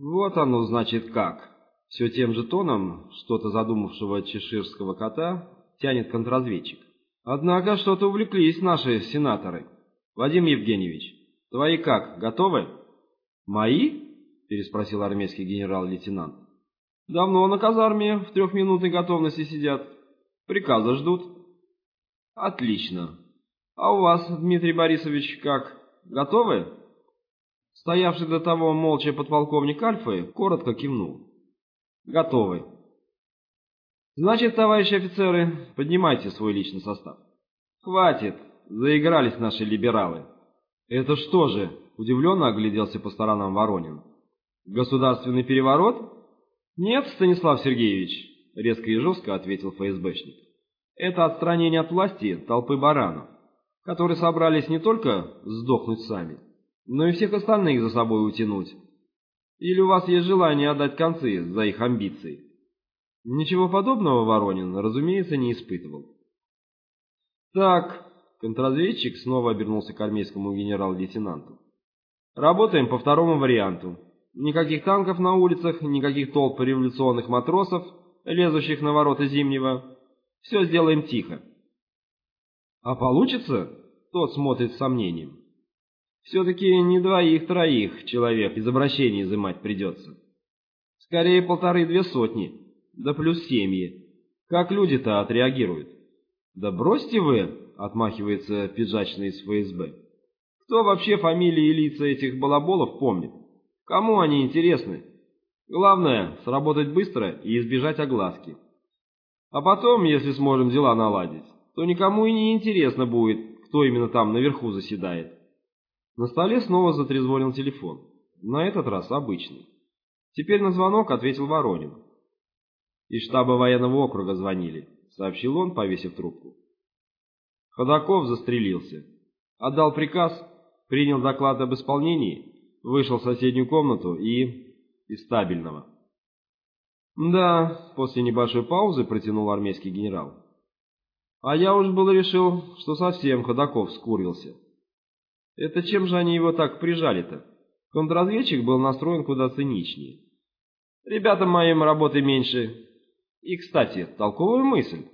Вот оно, значит, как. Все тем же тоном, что-то задумавшего чеширского кота, тянет контрразведчик. Однако что-то увлеклись наши сенаторы. Вадим Евгеньевич, твои как, готовы? Мои? Переспросил армейский генерал-лейтенант. Давно на казарме в трехминутной готовности сидят. Приказа ждут. Отлично. А у вас, Дмитрий Борисович, как, готовы? Стоявший до того молча подполковник Альфы коротко кивнул. Готовы. Значит, товарищи офицеры, поднимайте свой личный состав. Хватит, заигрались наши либералы. Это что же, удивленно огляделся по сторонам Воронин. Государственный переворот? Нет, Станислав Сергеевич, резко и жестко ответил ФСБшник. Это отстранение от власти толпы баранов, которые собрались не только сдохнуть сами, но и всех остальных за собой утянуть. Или у вас есть желание отдать концы за их амбиции? Ничего подобного Воронин, разумеется, не испытывал. Так, контрразведчик снова обернулся к армейскому генерал-лейтенанту. Работаем по второму варианту. Никаких танков на улицах, никаких толп революционных матросов, лезущих на ворота Зимнего. Все сделаем тихо. А получится? Тот смотрит с сомнением. Все-таки не двоих-троих человек из обращения изымать придется. Скорее полторы-две сотни, да плюс семьи. Как люди-то отреагируют? Да бросьте вы, отмахивается пиджачный из ФСБ. Кто вообще фамилии и лица этих балаболов помнит? Кому они интересны? Главное, сработать быстро и избежать огласки. А потом, если сможем дела наладить, то никому и не интересно будет, кто именно там наверху заседает. На столе снова затрезвонил телефон. На этот раз обычный. Теперь на звонок ответил Воронин. «Из штаба военного округа звонили», — сообщил он, повесив трубку. Ходаков застрелился. Отдал приказ, принял доклад об исполнении, вышел в соседнюю комнату и... из стабильного. «Да», — после небольшой паузы протянул армейский генерал. «А я уж было решил, что совсем Ходаков скурился». Это чем же они его так прижали-то? Контрразведчик был настроен куда циничнее. Ребятам моим работы меньше. И, кстати, толковая мысль.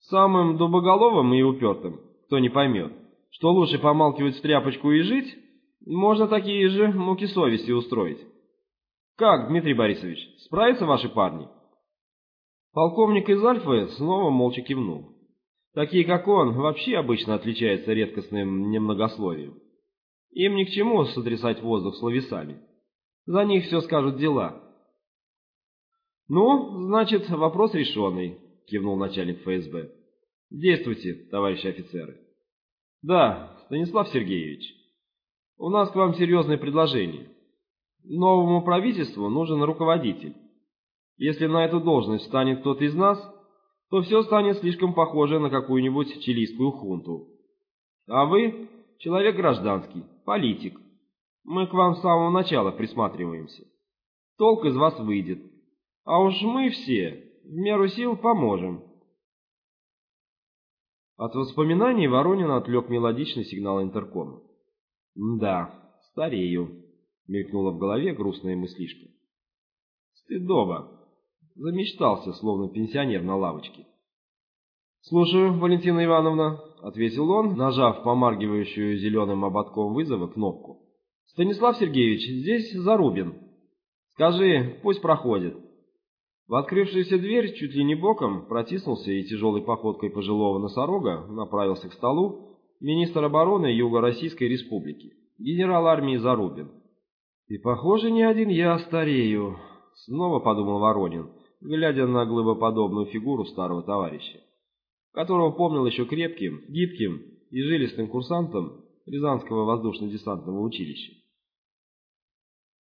Самым дубоголовым и упертым, кто не поймет, что лучше помалкивать в тряпочку и жить, можно такие же муки совести устроить. Как, Дмитрий Борисович, справятся ваши парни? Полковник из Альфы снова молча кивнул. Такие, как он, вообще обычно отличаются редкостным немногословием. Им ни к чему сотрясать воздух словесами. За них все скажут дела. «Ну, значит, вопрос решенный», — кивнул начальник ФСБ. «Действуйте, товарищи офицеры». «Да, Станислав Сергеевич, у нас к вам серьезное предложение. Новому правительству нужен руководитель. Если на эту должность станет кто-то из нас, то все станет слишком похоже на какую-нибудь чилийскую хунту. А вы человек гражданский, политик. Мы к вам с самого начала присматриваемся. Толк из вас выйдет. А уж мы все в меру сил поможем. От воспоминаний Воронина отвлек мелодичный сигнал интеркома. «Да, старею», — мелькнула в голове грустная мыслишка. «Стыдоба». Замечтался, словно пенсионер на лавочке. «Слушаю, Валентина Ивановна», — ответил он, нажав помаргивающую зеленым ободком вызова кнопку. «Станислав Сергеевич, здесь Зарубин. Скажи, пусть проходит». В открывшуюся дверь чуть ли не боком протиснулся и тяжелой походкой пожилого носорога направился к столу министр обороны Юго-Российской Республики, генерал армии Зарубин. «И, похоже, не один я старею», — снова подумал Воронин, глядя на глыбоподобную фигуру старого товарища которого помнил еще крепким, гибким и жилистым курсантом Рязанского воздушно-десантного училища.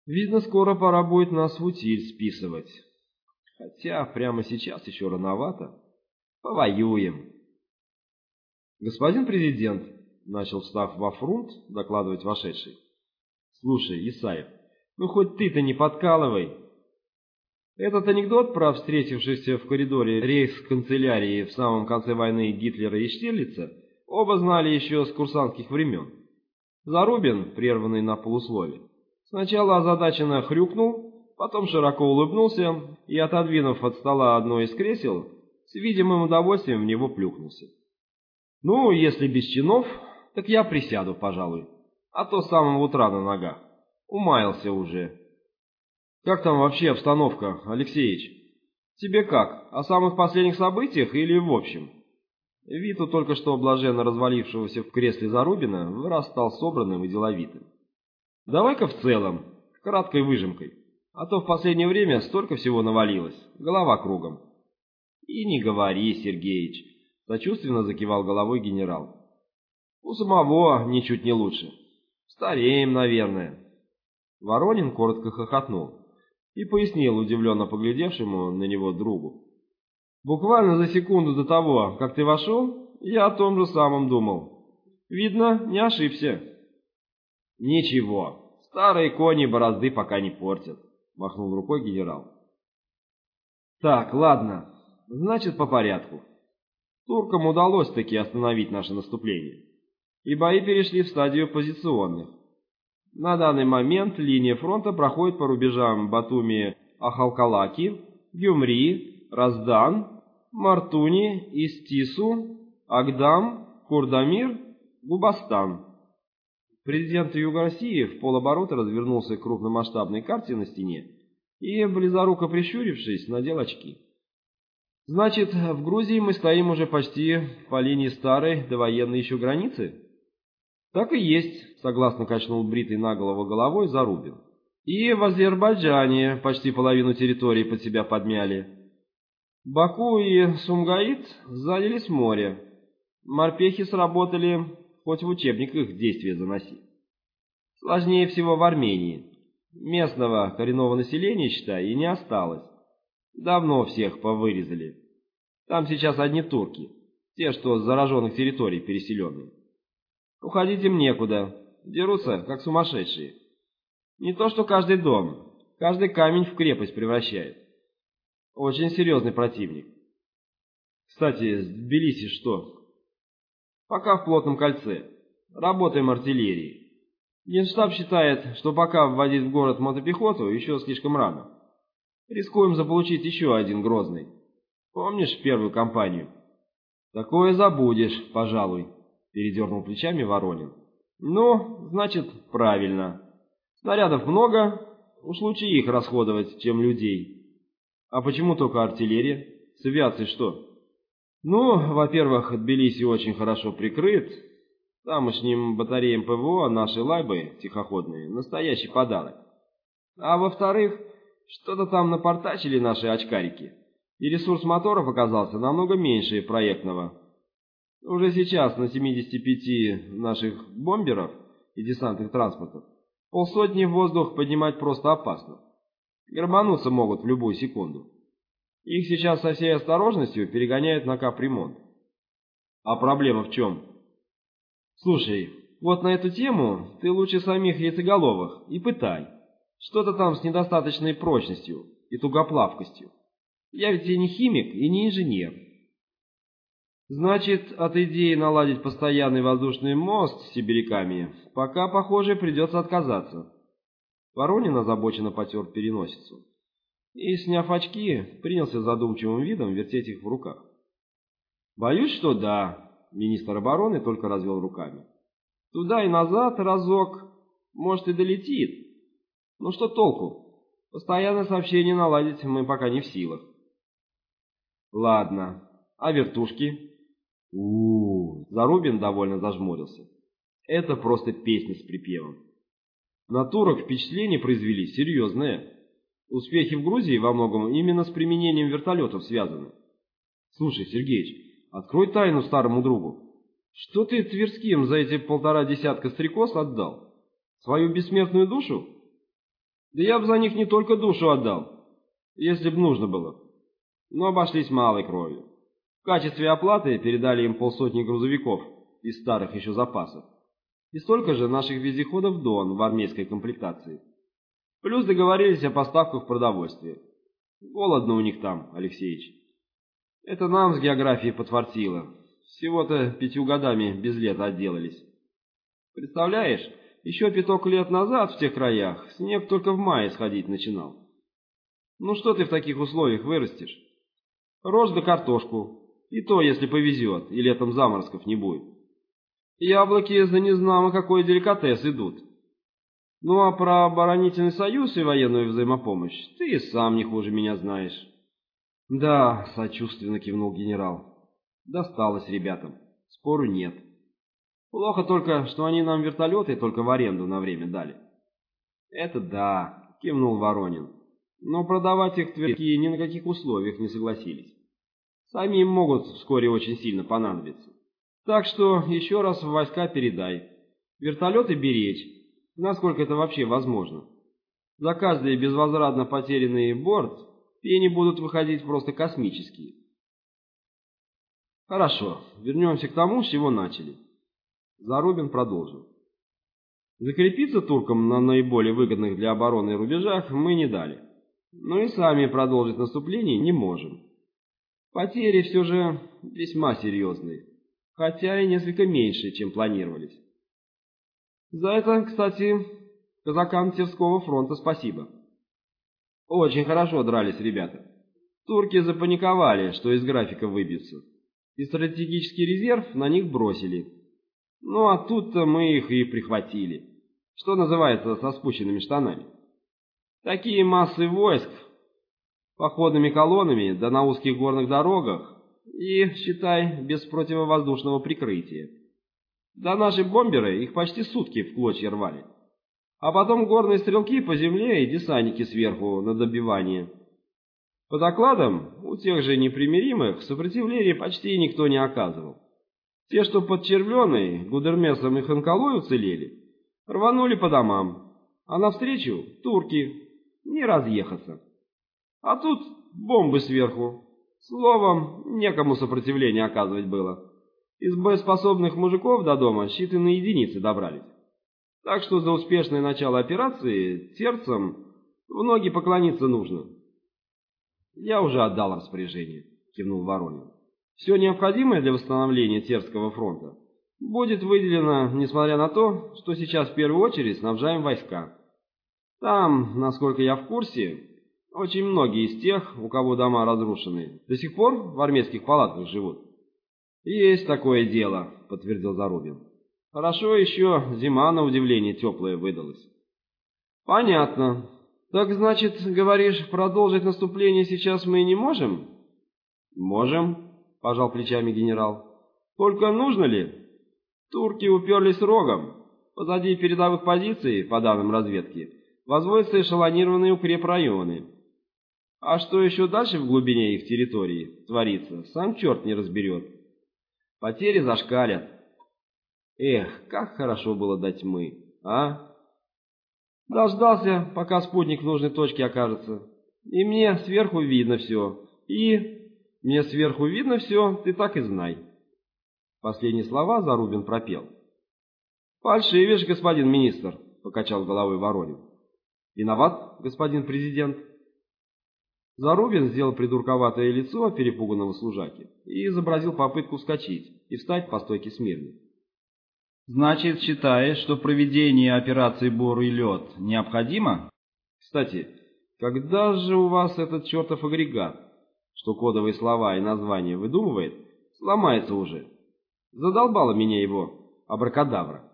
Видно, скоро пора будет нас в утиль списывать. Хотя прямо сейчас еще рановато. Повоюем. Господин президент, начал встав во фрунт, докладывать вошедший. Слушай, Исаев, ну хоть ты-то не подкалывай, этот анекдот про встретившихся в коридоре рейхсканцелярии в самом конце войны Гитлера и Штирлица оба знали еще с курсантских времен. Зарубин, прерванный на полуслове, сначала озадаченно хрюкнул, Потом широко улыбнулся и, отодвинув от стола одно из кресел, с видимым удовольствием в него плюхнулся. «Ну, если без чинов, так я присяду, пожалуй, а то с самого утра на ногах. Умаялся уже». «Как там вообще обстановка, Алексеич? Тебе как, о самых последних событиях или в общем?» Вид у только что блаженно развалившегося в кресле Зарубина в раз стал собранным и деловитым. «Давай-ка в целом, краткой выжимкой, а то в последнее время столько всего навалилось, голова кругом». «И не говори, Сергеич», — сочувственно закивал головой генерал. «У самого ничуть не лучше. Стареем, наверное». Воронин коротко хохотнул и пояснил удивленно поглядевшему на него другу. Буквально за секунду до того, как ты вошел, я о том же самом думал. Видно, не ошибся. Ничего, старые кони борозды пока не портят, махнул рукой генерал. Так, ладно, значит по порядку. Туркам удалось таки остановить наше наступление, и бои перешли в стадию позиционных. На данный момент линия фронта проходит по рубежам Батуми-Ахалкалаки, Гюмри, Раздан, Мартуни, Истису, Агдам, Курдамир, Губастан. Президент Юга России в полоборота развернулся к крупномасштабной карте на стене и, близоруко прищурившись, надел очки. Значит, в Грузии мы стоим уже почти по линии старой довоенной еще границы? Так и есть, согласно качнул бритый наголово головой Зарубин. И в Азербайджане почти половину территории под себя подмяли. Баку и Сумгаит занялись море. Морпехи сработали, хоть в учебниках действия заноси. Сложнее всего в Армении. Местного коренного населения, считай, и не осталось. Давно всех повырезали. Там сейчас одни турки, те, что с зараженных территорий переселенные. Уходить им некуда, дерутся, как сумасшедшие. Не то что каждый дом, каждый камень в крепость превращает. Очень серьезный противник. Кстати, с Тбилиси что? Пока в плотном кольце. Работаем артиллерией. Генштаб считает, что пока вводить в город мотопехоту еще слишком рано. Рискуем заполучить еще один Грозный. Помнишь первую кампанию? Такое забудешь, пожалуй, передернул плечами Воронин. Ну, значит, правильно. Снарядов много, уж лучше их расходовать, чем людей. А почему только артиллерия? С авиацией что? Ну, во-первых, Тбилиси очень хорошо прикрыт. Тамошним батареям ПВО наши лайбы тихоходные настоящий подарок. А во-вторых, что-то там напортачили наши очкарики, и ресурс моторов оказался намного меньше проектного. Уже сейчас на 75 наших бомберов и десантных транспортов полсотни в воздух поднимать просто опасно. Грабануться могут в любую секунду. Их сейчас со всей осторожностью перегоняют на капремонт. А проблема в чем? Слушай, вот на эту тему ты лучше самих яйцеголовых и пытай. Что-то там с недостаточной прочностью и тугоплавкостью. Я ведь и не химик, и не инженер. Значит, от идеи наладить постоянный воздушный мост с сибиряками пока, похоже, придется отказаться. Воронин озабоченно потер переносицу и, сняв очки, принялся задумчивым видом вертеть их в руках. «Боюсь, что да», — министр обороны только развел руками. «Туда и назад разок, может, и долетит. Ну что толку? Постоянное сообщение наладить мы пока не в силах». «Ладно, а вертушки?» У, -у, Зарубин довольно зажмурился. «Это просто песня с припевом. На турок впечатление произвели серьезное. Успехи в Грузии во многом именно с применением вертолетов связаны. Слушай, Сергеич, открой тайну старому другу. Что ты Тверским за эти полтора десятка стрекоз отдал? Свою бессмертную душу? Да я бы за них не только душу отдал, если бы нужно было. Но обошлись малой кровью. Качестве оплаты передали им полсотни грузовиков из старых еще запасов и столько же наших вездеходов «Дон» в армейской комплектации. Плюс договорились о поставках продовольствия. Голодно у них там, Алексеич. Это нам с географией подфартило. Всего-то пятью годами без лета отделались. Представляешь, еще пяток лет назад в тех краях снег только в мае сходить начинал. Ну что ты в таких условиях вырастешь? Рожь да картошку, и то, если повезет, и летом заморозков не будет. Яблоки за незнамо какой деликатес идут. Ну а про оборонительный союз и военную взаимопомощь ты и сам не хуже меня знаешь. Да, сочувственно кивнул генерал. Досталось ребятам, спору нет. Плохо только, что они нам вертолеты только в аренду на время дали. Это да, кивнул Воронин. Но продавать их тверки ни на каких условиях не согласились. Сами им могут вскоре очень сильно понадобиться. Так что еще раз в войска передай. Вертолеты беречь, насколько это вообще возможно. За каждый безвозвратно потерянный борт пени будут выходить просто космические. Хорошо, вернемся к тому, с чего начали. Зарубин продолжил. Закрепиться туркам на наиболее выгодных для обороны рубежах мы не дали. Но и сами продолжить наступление не можем. Потери все же весьма серьезные, хотя и несколько меньше, чем планировались. За это, кстати, казакам Тверского фронта спасибо. Очень хорошо дрались ребята. Турки запаниковали, что из графика выбьются, и стратегический резерв на них бросили. Ну а тут-то мы их и прихватили, что называется со спущенными штанами. Такие массы войск, походными колоннами, да на узких горных дорогах, и, считай, без противовоздушного прикрытия. Да наши бомберы их почти сутки в клочья рвали. А потом горные стрелки по земле и десантники сверху на добивание. По докладам, у тех же непримиримых сопротивления почти никто не оказывал. Те, что под Червленой, Гудермесом и Ханкалой уцелели, рванули по домам, а навстречу турки, не разъехаться. А тут бомбы сверху. Словом, некому сопротивление оказывать было. Из боеспособных мужиков до дома считанные единицы добрались. Так что за успешное начало операции сердцем в ноги поклониться нужно. Я уже отдал распоряжение, кивнул Воронин. Все необходимое для восстановления Терского фронта будет выделено, несмотря на то, что сейчас в первую очередь снабжаем войска. Там, насколько я в курсе, очень многие из тех, у кого дома разрушены, до сих пор в армейских палатках живут. «Есть такое дело», — подтвердил Зарубин. «Хорошо еще зима, на удивление, теплая выдалась». «Понятно. Так значит, говоришь, продолжить наступление сейчас мы не можем?» «Можем», — пожал плечами генерал. «Только нужно ли?» Турки уперлись рогом. Позади передовых позиций, по данным разведки, возводятся эшелонированные укрепрайоны. А что еще дальше в глубине их территории творится, сам черт не разберет. Потери зашкалят. Эх, как хорошо было дать мы, а? Дождался, пока спутник в нужной точке окажется. И мне сверху видно все. И мне сверху видно все, ты так и знай. Последние слова Зарубин пропел. «Фальшивишь, господин министр», — покачал головой Воронин. «Виноват, господин президент». Зарубин сделал придурковатое лицо перепуганного служаки и изобразил попытку вскочить и встать по стойке смирно. «Значит, считаешь, что проведение операции «Бор и лед» необходимо?» «Кстати, когда же у вас этот чертов агрегат, что кодовые слова и названия выдумывает, сломается уже? Задолбало меня его абракадабра».